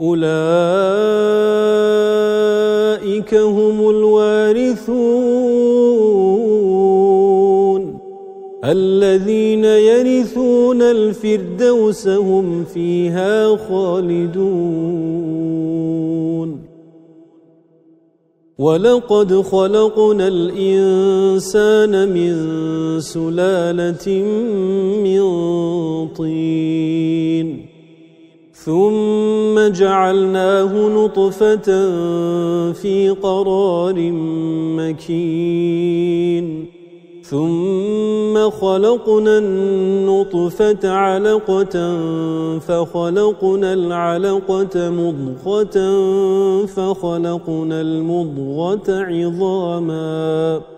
أولئك هم الوارثون. الذين يرثون الفردوس هم فيها خالدون. ولقد خلقنا الإنسان من سلالة من طين. ثم جعلناه نطفة في قرار مكين. ثم خلقنا النطفة علقة فخلقنا العلقة مضغة فخلقنا المضغة عظاماً.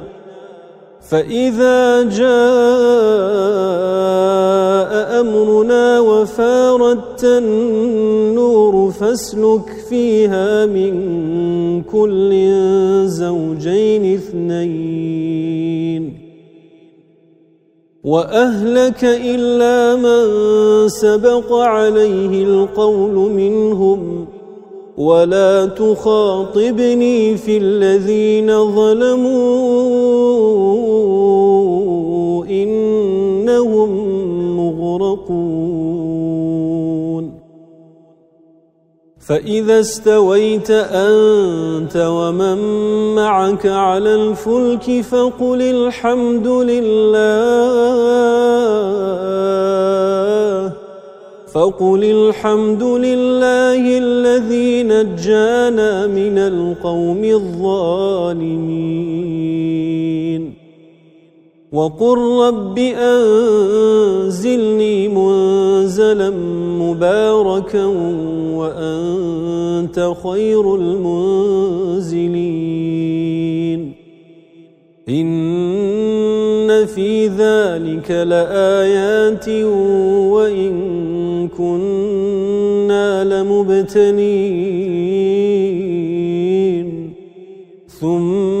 فإذا جاء أمرنا وفاردت النور فاسلك فيها من كل زوجين اثنين وأهلك إلا من سبق عليه القول منهم ولا تخاطبني في الذين ظلموا فإذا استويت أنت ومن معك على الفلك فقل الحمد لله. فقل الحمد لله الذي نجانا من القوم الظالمين. وقل رب أنزلني منزلا مباركا وأنت خير المنزلين. إن في ذلك لآيات وإن كنا لمبتلين. ثم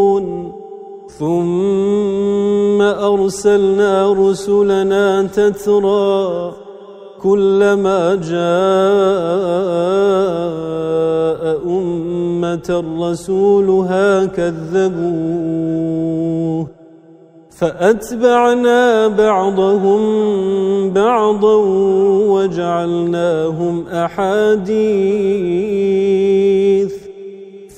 ثم أرسلنا رسلنا تترى كلما جاء أمة رسولها كذبوه فأتبعنا بعضهم بعضا وجعلناهم أحاديث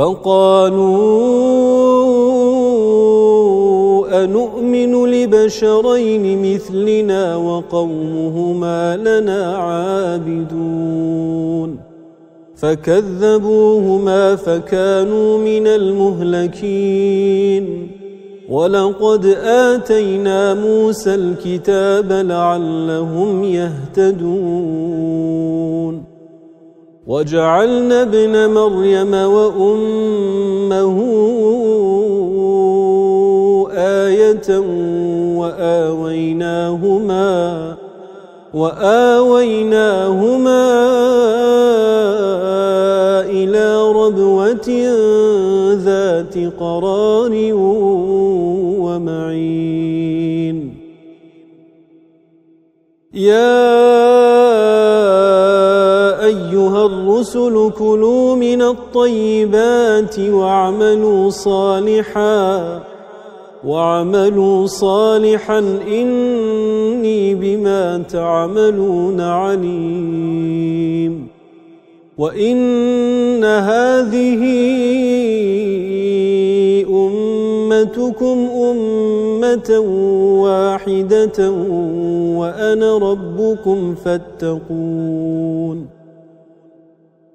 فقالوا أنؤمن لبشرين مثلنا وقومهما لنا عابدون فكذبوهما فكانوا من المهلكين ولقد آتينا موسى الكتاب لعلهم يهتدون وجعلنا ابن مريم وأمه آية وآويناهما وآويناهما إلى ربوة ذات قرار ومعين. يا أيها الرسل كلوا من الطيبات واعملوا صالحا واعملوا صالحا. إني بما تعملون عليم. وإن هذه أمتكم أمة واحدة وأنا ربكم فاتقون.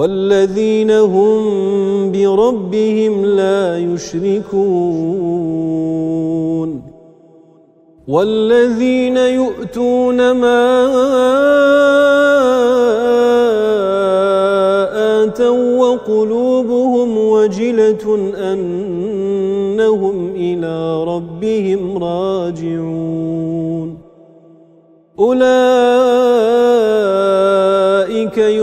والذين هم بربهم لا يشركون والذين يؤتون ما آتوا وقلوبهم وجلة أنهم إلى ربهم راجعون. أولئك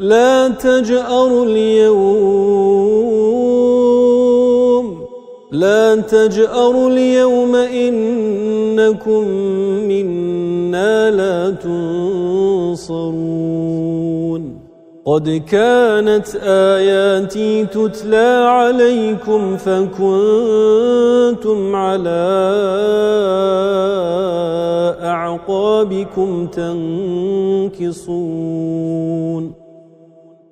لا تجأروا اليوم. لا تجأروا اليوم إنكم منا لا تنصرون. قد كانت آياتي تتلى عليكم فكنتم على أعقابكم تنكصون.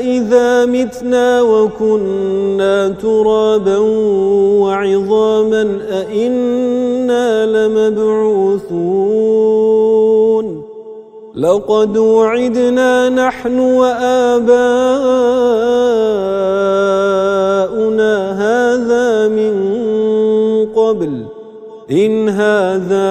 أئذا متنا وكنا ترابا وعظاما أئنا لمبعوثون. لقد وعدنا نحن وآباؤنا هذا من قبل. إن هذا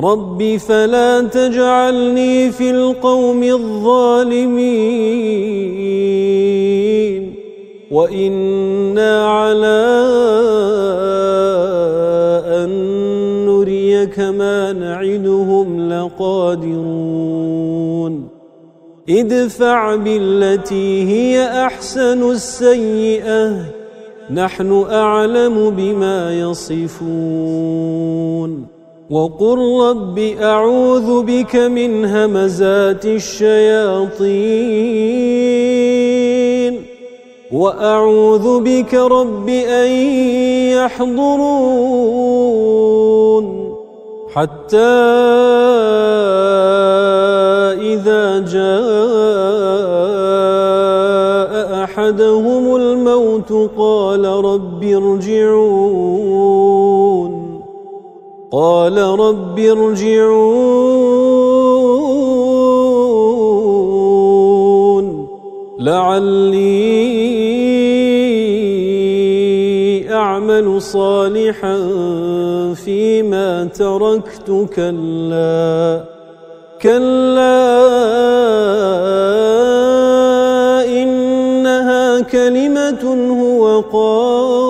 رب فلا تجعلني في القوم الظالمين وإنا على أن نريك ما نعدهم لقادرون ادفع بالتي هي أحسن السيئة نحن أعلم بما يصفون وقل رب أعوذ بك من همزات الشياطين وأعوذ بك رب أن يحضرون حتى إذا جاء أحدهم الموت قال رب ارجعون قال رب ارجعون لعلي أعمل صالحا فيما تركت. كلا كلا إنها كلمة هو قائلها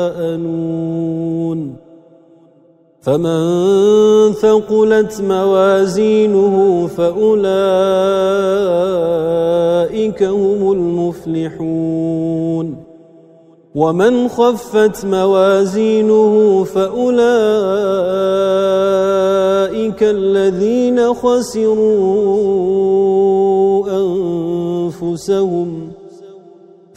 فمن ثقلت موازينه فأولئك هم المفلحون. ومن خفت موازينه فأولئك الذين خسروا أنفسهم.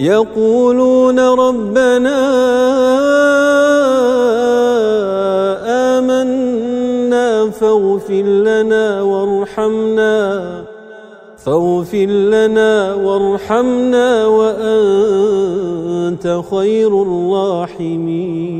يقولون ربنا آمنا فاغفر لنا وارحمنا فاغفر لنا وارحمنا وأنت خير الراحمين.